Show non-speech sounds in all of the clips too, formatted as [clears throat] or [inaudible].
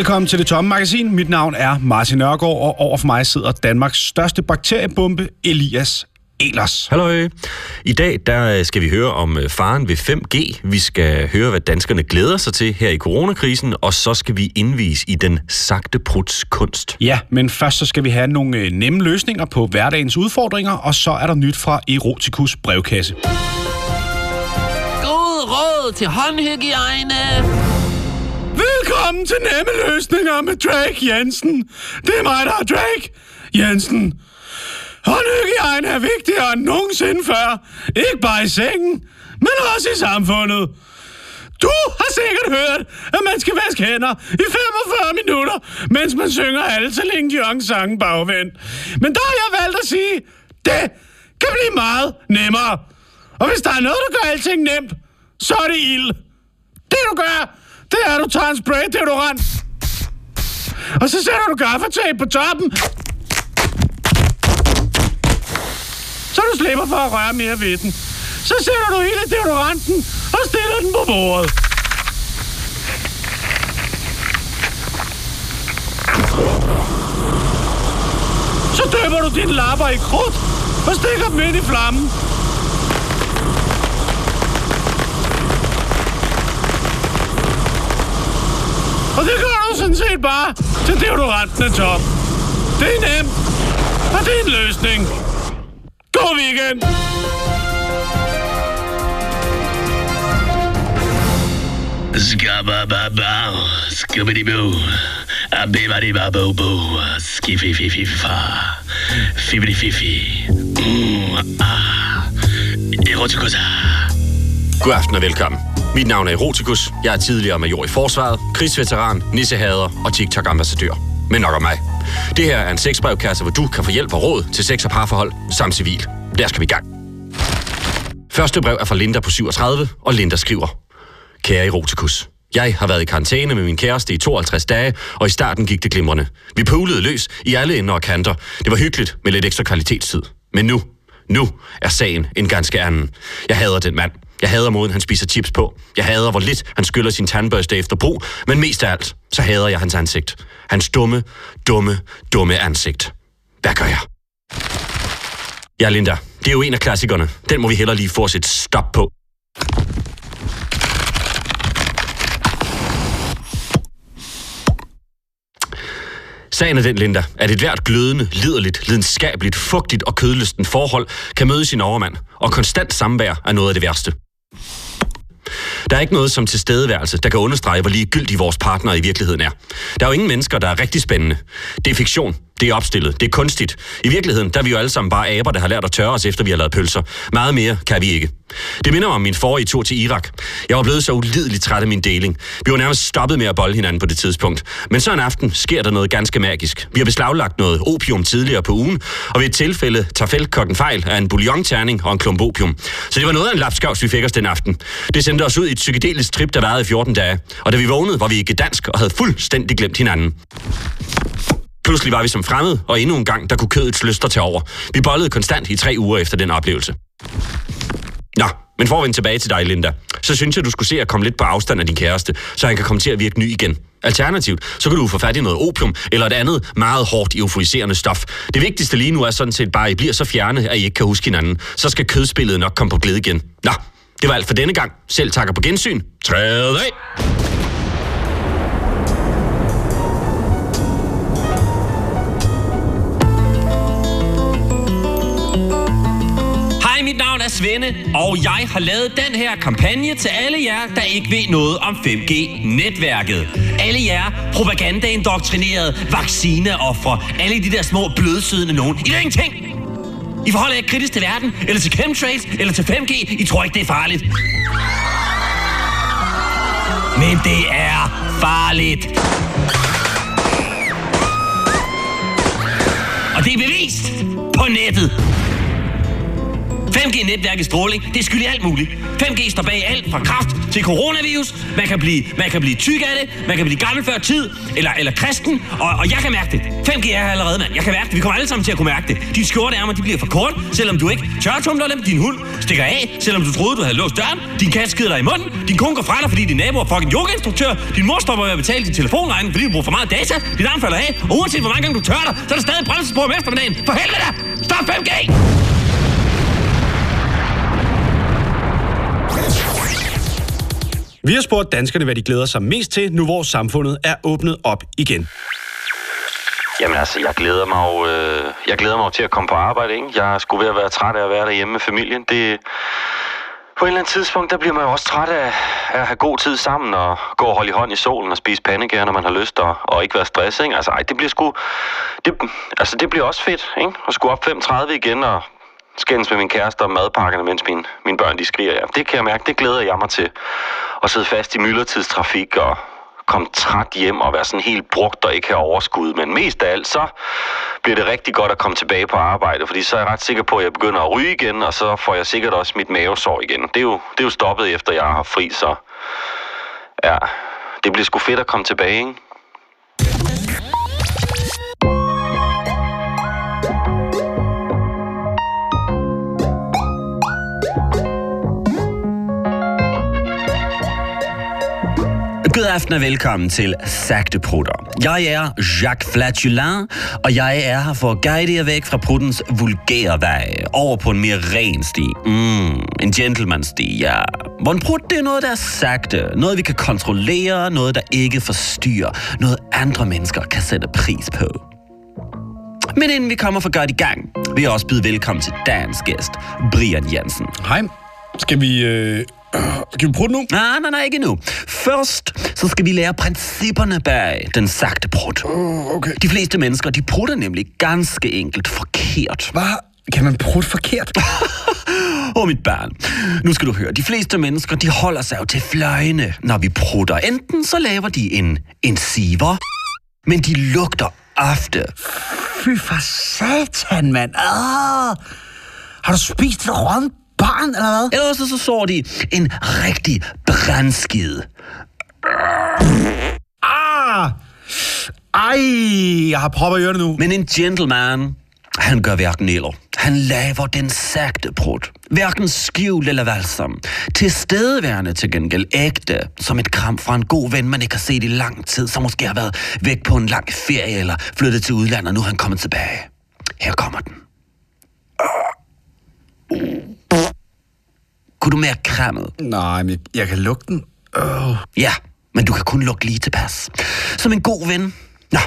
Velkommen til Det Tomme Magasin. Mit navn er Martin Nørgaard, og over for mig sidder Danmarks største bakteriebombe, Elias Elers. Hallo. I dag der skal vi høre om øh, faren ved 5G. Vi skal høre, hvad danskerne glæder sig til her i coronakrisen, og så skal vi indvise i den sagte pruts kunst. Ja, men først så skal vi have nogle øh, nemme løsninger på hverdagens udfordringer, og så er der nyt fra Erotikus brevkasse. God råd til håndhygiejne. Velkommen til nemme løsninger med Drake Jensen. Det er mig, der er Drake Jensen. Håndhygiejne er vigtigere end nogensinde før. Ikke bare i sengen, men også i samfundet. Du har sikkert hørt, at man skal vaske hænder i 45 minutter, mens man synger alle Celine Jong sange bagvendt. Men der har jeg valgt at sige, det kan blive meget nemmere. Og hvis der er noget, der gør alting nemt, så er det ild. Det du gør, det er, at du tager en spray deodorant. Og så sætter du gaffatape på toppen. Så du slipper for at røre mere ved den. Så sætter du hele deodoranten og stiller den på bordet. Så døber du dine lapper i krudt og stikker dem ind i flammen. Og det gør du sådan set bare til deodoranten er tom. Det er nemt, og det er en løsning. God weekend! Skabababa, skabidi-boo, abibadi-babo-boo, skifi-fi-fi-fa, fibidi-fifi, mm, ah, erotikosa. God aften og velkommen. Mit navn er Erotikus. Jeg er tidligere major i forsvaret, krigsveteran, nissehader og TikTok-ambassadør. Men nok om mig. Det her er en sexbrevkasse, hvor du kan få hjælp og råd til sex- og parforhold samt civil. Der skal vi i gang. Første brev er fra Linda på 37, og Linda skriver. Kære Erotikus. Jeg har været i karantæne med min kæreste i 52 dage, og i starten gik det glimrende. Vi poolede løs i alle ender og kanter. Det var hyggeligt med lidt ekstra kvalitetstid. Men nu, nu er sagen en ganske anden. Jeg hader den mand. Jeg hader måden, han spiser chips på. Jeg hader, hvor lidt han skyller sin tandbørste efter brug. Men mest af alt, så hader jeg hans ansigt. Hans dumme, dumme, dumme ansigt. Hvad gør jeg? Ja, Linda. Det er jo en af klassikerne. Den må vi heller lige få os et stop på. Sagen er den, Linda, at et hvert glødende, liderligt, lidenskabeligt, fugtigt og kødlysten forhold kan møde sin overmand, og konstant samvær er noget af det værste. Der er ikke noget som tilstedeværelse, der kan understrege, hvor ligegyldig vores partner i virkeligheden er. Der er jo ingen mennesker, der er rigtig spændende. Det er fiktion. Det er opstillet. Det er kunstigt. I virkeligheden, der er vi jo alle sammen bare aber, der har lært at tørre os, efter vi har lavet pølser. Meget mere kan vi ikke. Det minder mig om min forrige tur til Irak. Jeg var blevet så ulideligt træt af min deling. Vi var nærmest stoppet med at bolde hinanden på det tidspunkt. Men så en aften sker der noget ganske magisk. Vi har beslaglagt noget opium tidligere på ugen, og ved et tilfælde tager feltkokken fejl af en bouillonterning og en klump opium. Så det var noget af en lapskavs, vi fik os den aften. Det sendte os ud i et psykedelisk trip, der varede i 14 dage. Og da vi vågnede, var vi ikke dansk og havde fuldstændig glemt hinanden. Pludselig var vi som fremmede, og endnu en gang, der kunne kødets lyster tage over. Vi bollede konstant i tre uger efter den oplevelse. Nå, men for at vende tilbage til dig, Linda, så synes jeg, du skulle se at komme lidt på afstand af din kæreste, så han kan komme til at virke ny igen. Alternativt, så kan du få fat i noget opium, eller et andet meget hårdt euforiserende stof. Det vigtigste lige nu er sådan set bare, at I bliver så fjerne, at I ikke kan huske hinanden. Så skal kødspillet nok komme på glæde igen. Nå, det var alt for denne gang. Selv takker på gensyn. Træd af! Svende, og jeg har lavet den her kampagne til alle jer, der ikke ved noget om 5G-netværket. Alle jer propagandaindoktrinerede vaccineoffre, alle de der små blødsødende nogen. I ved ingenting! I forholder jer kritisk til verden, eller til chemtrails, eller til 5G. I tror ikke, det er farligt. Men det er farligt. Og det er bevist på nettet. 5G-netværkets stråling, det skylder alt muligt. 5G står bag alt fra kraft til coronavirus. Man kan blive, man kan blive tyk af det, man kan blive gammel før tid, eller, eller kristen, og, og jeg kan mærke det. 5G er her allerede, mand. Jeg kan mærke det. Vi kommer alle sammen til at kunne mærke det. Din skjorteærmer, de bliver for kort, selvom du ikke tørretumler dem. Din hund stikker af, selvom du troede, du havde låst døren. Din kat skider dig i munden. Din kone går fra dig, fordi din nabo er fucking yogainstruktør. Din mor stopper med at betale din telefonregning, fordi du bruger for meget data. Dit arm falder af, og uanset hvor mange gange du tørrer dig, så er der stadig bremsespor om eftermiddagen. For helvede da! Stop 5G! Vi har spurgt danskerne, hvad de glæder sig mest til, nu hvor samfundet er åbnet op igen. Jamen altså, jeg glæder mig jo, øh, jeg glæder mig jo til at komme på arbejde, ikke? Jeg skulle ved at være træt af at være derhjemme med familien. Det, på et eller andet tidspunkt, der bliver man jo også træt af, af at have god tid sammen og gå og holde i hånd i solen og spise pandekager, når man har lyst og, og ikke være stresset, ikke? Altså, ej, det bliver sgu... Det, altså, det bliver også fedt, ikke? At skulle op 5.30 igen og skændes med min kæreste om madpakkerne, mens mine, mine børn de skriger. Ja, det kan jeg mærke, det glæder jeg mig til. At sidde fast i myldretidstrafik og komme træt hjem og være sådan helt brugt og ikke have overskud. Men mest af alt, så bliver det rigtig godt at komme tilbage på arbejde, fordi så er jeg ret sikker på, at jeg begynder at ryge igen, og så får jeg sikkert også mit mavesår igen. Det er jo, det er jo stoppet efter, jeg har fri, så ja, det bliver sgu fedt at komme tilbage, ikke? Aften og velkommen til Sagte Prutter. Jeg er Jacques Flatulin, og jeg er her for at guide jer væk fra pruttens vulgære vej, over på en mere ren sti. Mm, en gentleman-sti, ja. Hvor en prut, det er noget, der er sagte. Noget, vi kan kontrollere, noget, der ikke forstyrrer. Noget, andre mennesker kan sætte pris på. Men inden vi kommer for godt i gang, vil jeg også byde velkommen til dagens gæst, Brian Jensen. Hej. Skal vi... Øh, [clears throat] skal vi prøve det nu? Nej, nej, nej, ikke nu. Først, så skal vi lære principperne bag den sagte prut. Uh, okay. De fleste mennesker, de prutter nemlig ganske enkelt forkert. Hvad? Kan man prutte forkert? [laughs] Åh, mit barn. Nu skal du høre. De fleste mennesker, de holder sig jo til fløjene, når vi prutter. Enten så laver de en, en siver, men de lugter ofte. Fy for satan, mand. Ah, har du spist et barn, eller hvad? Ellers så så de en rigtig brandskid. Ah! Ej, jeg har propper i ørerne nu. Men en gentleman, han gør hverken eller. Han laver den sagte prut. Hverken skjult eller valsom. Tilstedeværende til gengæld ægte. Som et kram fra en god ven, man ikke har set i lang tid, som måske har været væk på en lang ferie eller flyttet til udlandet, og nu er han kommet tilbage. Her kommer den. Kunne du mærke krammet? Nej, men jeg kan lugte den. Oh. Ja, men du kan kun lukke lige tilpas. Som en god ven. Nå,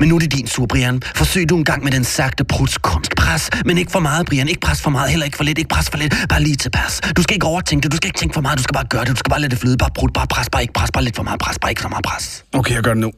men nu er det din tur, Brian. Forsøg du en gang med den sagte pruts kunst. Pres, men ikke for meget, Brian. Ikke pres for meget, heller ikke for lidt. Ikke pres for lidt. Bare lige tilpas. Du skal ikke overtænke det. Du skal ikke tænke for meget. Du skal bare gøre det. Du skal bare lade det flyde. Bare prut, bare pres. Bare ikke pres. Bare lidt for meget pres. Bare ikke så meget pres. Okay, jeg gør det nu.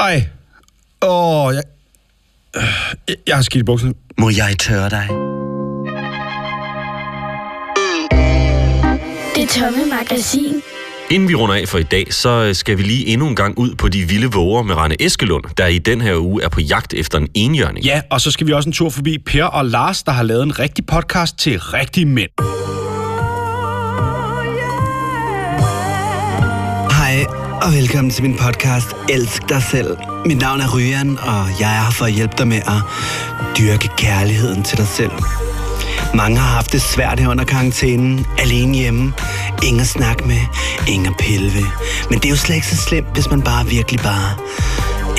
Ej. Åh, oh, jeg... Jeg, jeg har skidt i bukserne. Må jeg tørre dig? Det tomme magasin. Inden vi runder af for i dag, så øh, skal vi lige endnu en gang ud på de vilde våger med Rane Eskelund, der i den her uge er på jagt efter en enhjørning. Ja, og så skal vi også en tur forbi Per og Lars, der har lavet en rigtig podcast til rigtige mænd. Og velkommen til min podcast Elsk dig selv. Mit navn er Ryan, og jeg er her for at hjælpe dig med at dyrke kærligheden til dig selv. Mange har haft det svært her under karantænen, alene hjemme. Ingen at snakke med, ingen at pille ved. Men det er jo slet ikke så slemt, hvis man bare virkelig bare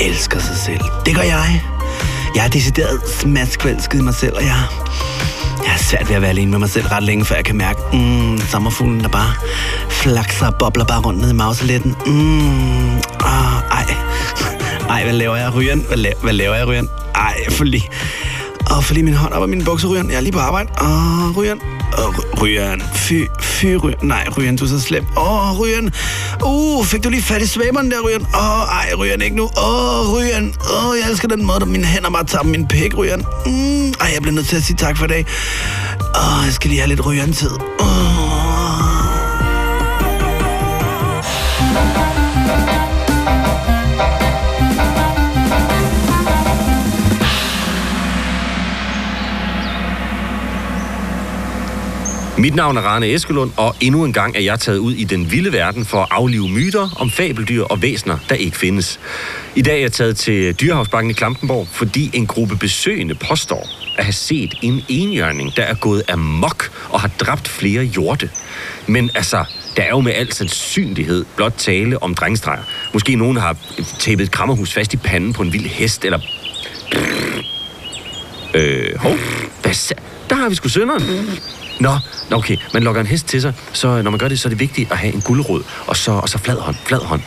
elsker sig selv. Det gør jeg. Jeg er decideret smaskvælsket i mig selv, og jeg, jeg er svært ved at være alene med mig selv ret længe, før jeg kan mærke, mm, sommerfuglen der bare flakser og bobler bare rundt ned i mauseletten. Mm, oh, ej. [laughs] Ej, hvad laver jeg, Ryan? Hvad, la- hvad laver jeg, Ryan? Ej, for lige... Og for lige min hånd op af min bukser, Ryan. Jeg er lige på arbejde. Åh, Ryan. Åh, Ryan. Fy, fy, ry, Nej, Ryan, du er så slem. Åh, Ryan. Uh, fik du lige fat i svæberen der, Ryan? Åh, ej, Ryan, ikke nu. Åh, Ryan. Åh, jeg elsker den måde, at mine hænder bare tager min pæk, Ryan. Mm, ej, jeg bliver nødt til at sige tak for i dag. Åh, jeg skal lige have lidt Ryan-tid. Åh. Mit navn er Rane Eskelund, og endnu en gang er jeg taget ud i den vilde verden for at aflive myter om fabeldyr og væsner, der ikke findes. I dag er jeg taget til Dyrehavsbanken i Klampenborg, fordi en gruppe besøgende påstår at have set en enhjørning, der er gået amok og har dræbt flere hjorte. Men altså, der er jo med al sandsynlighed blot tale om drengstreger. Måske nogen har tæppet et krammerhus fast i panden på en vild hest, eller... Øh, hov, hvad der har vi sgu sønderen. Nå, okay, man lokker en hest til sig, så når man gør det, så er det vigtigt at have en guldrod, og så, og så flad hånd, flad hånd.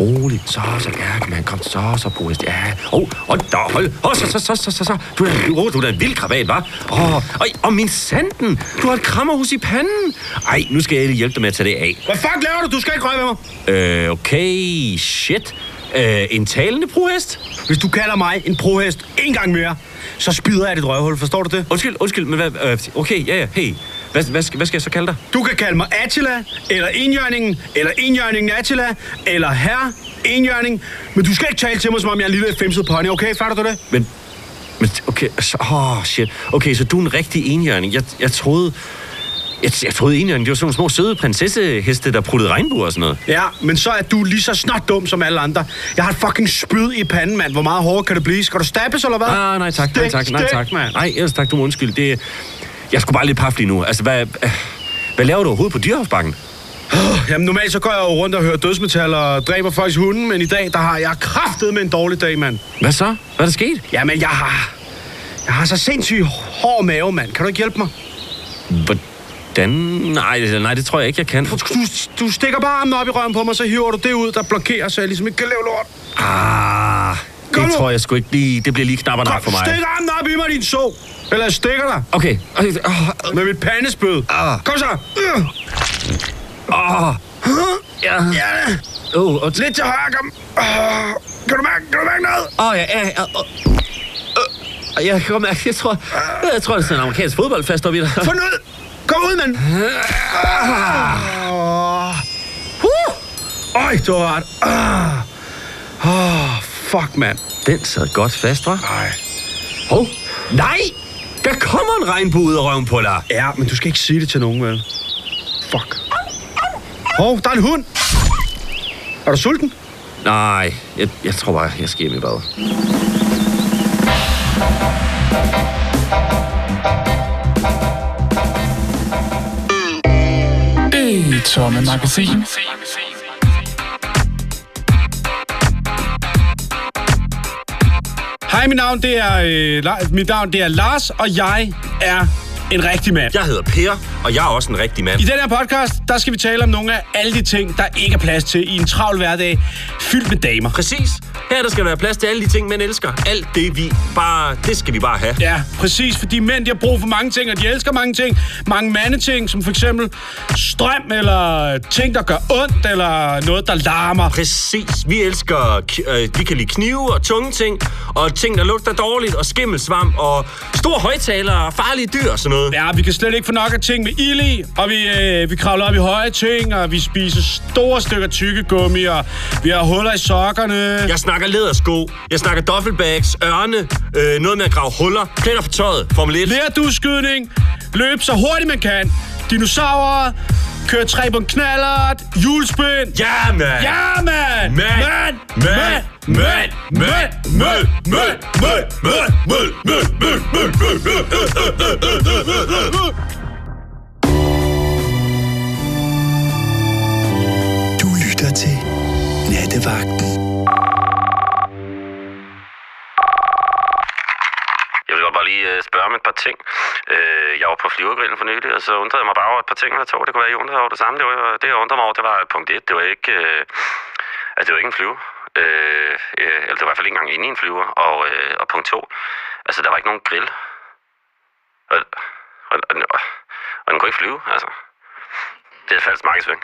Roligt, så, så, ja, man, kom, så, så, på hest, ja. Åh, oh, hold da, hold, oh, så, så, så, så, så, så, du er, oh, du er en vild krabat, hva'? Åh, oh, og, og min sanden, du har et krammerhus i panden. Ej, nu skal jeg lige hjælpe dig med at tage det af. Hvad fuck laver du? Du skal ikke røre ved mig. Øh, okay, shit. Øh, en talende prohest? Hvis du kalder mig en prohest en gang mere, så spyder jeg dit røvhul. Forstår du det? Undskyld, undskyld, men hvad, øh, okay, ja, ja, hey. Hvad, hvad, skal, hvad skal jeg så kalde dig? Du kan kalde mig Attila, eller Enhjørningen, eller Enhjørningen Attila, eller Herr Enhjørning. Men du skal ikke tale til mig, som om jeg er en lille femset pony, okay? Fatter du det? Men, men okay, så, åh, shit. Okay, så du er en rigtig enhjørning. Jeg, jeg troede... Jeg, jeg troede enhjørning, det var sådan nogle små søde prinsesseheste, der pruttede regnbuer og sådan noget. Ja, men så er du lige så snart dum som alle andre. Jeg har et fucking spyd i panden, mand. Hvor meget hårdere kan det blive? Skal du stabbes, eller hvad? Ah, nej tak, nej Stik, tak, nej stik, tak. mand. Nej, ellers tak, du må undskylde. Det, jeg skulle bare lidt paf lige nu. Altså, hvad, hvad laver du overhovedet på Dyrehavsbakken? Jamen normalt så går jeg jo rundt og hører dødsmetal og dræber folks hunde, men i dag, der har jeg kraftet med en dårlig dag, mand. Hvad så? Hvad er der sket? Jamen, jeg har... Jeg har så sindssygt hård mave, mand. Kan du ikke hjælpe mig? Hvordan? Nej, nej, det tror jeg ikke, jeg kan. Du, du stikker bare armen op i røven på mig, så hiver du det ud, der blokerer, så jeg ligesom ikke kan lave lort. Ah, Kom det nu. tror jeg sgu ikke lige... Det bliver lige knap og nok for mig. stik armen op i mig, din så. Eller jeg stikker dig Okay. okay. Oh, med mit pandespød. Ah. Kom så. Øh. oh, ja. Ja, Oh, oh, lidt til højre, kom. Uh, kan du mærke, kan du mærke noget? oh, ja, ja, ja. Oh. Jeg kan godt mærke, jeg tror, jeg tror, det er sådan en amerikansk fodbold fast op i dig. Få ud. Kom ud, mand. Uh. Øj, det var ret. Ah. Oh, fuck, mand. Den sad godt fast, hva'? Ej. Hov. Nej! Der kommer en regnbue ud af røven på dig. Ja, men du skal ikke sige det til nogen, vel? Fuck. Hov, der er en hund. Er du sulten? Nej, jeg, jeg tror bare, jeg skal hjem i bad. Tomme magasin. Hej, mit navn, det er, øh, La- mit navn det er Lars, og jeg er en rigtig mand. Jeg hedder Per, og jeg er også en rigtig mand. I den her podcast, der skal vi tale om nogle af alle de ting, der ikke er plads til i en travl hverdag, fyldt med damer. Præcis. Her der skal være plads til alle de ting, mænd elsker. Alt det, vi bare... Det skal vi bare have. Ja, præcis, fordi mænd de har brug for mange ting, og de elsker mange ting. Mange mandeting, som for eksempel strøm, eller ting, der gør ondt, eller noget, der larmer. Præcis. Vi elsker... Øh, vi kan lide knive og tunge ting, og ting, der lugter dårligt, og skimmelsvamp, og store højtalere, og farlige dyr og sådan noget. Ja, vi kan slet ikke få nok af ting med ild i, og vi, øh, vi kravler op i høje ting, og vi spiser store stykker tykkegummi, og vi har huller i sokkerne. Jeg snakker lædersko, jeg snakker duffelbags, ørne, øh, noget med at grave huller, pletter på tøjet, Formel 1. Lærduskydning, løb så hurtigt man kan, dinosaurer, køre tre på en knallert, julespind. Ja, mand! Ja, mand! Mand! Mand! Mand! Mand! Mand! Mand! Mand! Mand! Mand! Mand! Mand! Mand! Mand! Du Nattevagten. Jeg vil godt bare lige øh, spørge om et par ting. Øh, jeg var på flyvergrillen for nylig, og så undrede jeg mig bare over et par ting eller to. Det kunne være, I undrede over det samme. Det, var, det jeg undrede mig over, det var punkt 1. Det var ikke, øh, altså, det var ikke en flyver. Øh, øh, eller det var i hvert fald ikke engang inde i en flyver. Og, øh, og punkt 2. Altså, der var ikke nogen grill. Og, og, og, og den kunne ikke flyve, altså. Det er falsk markedsføring.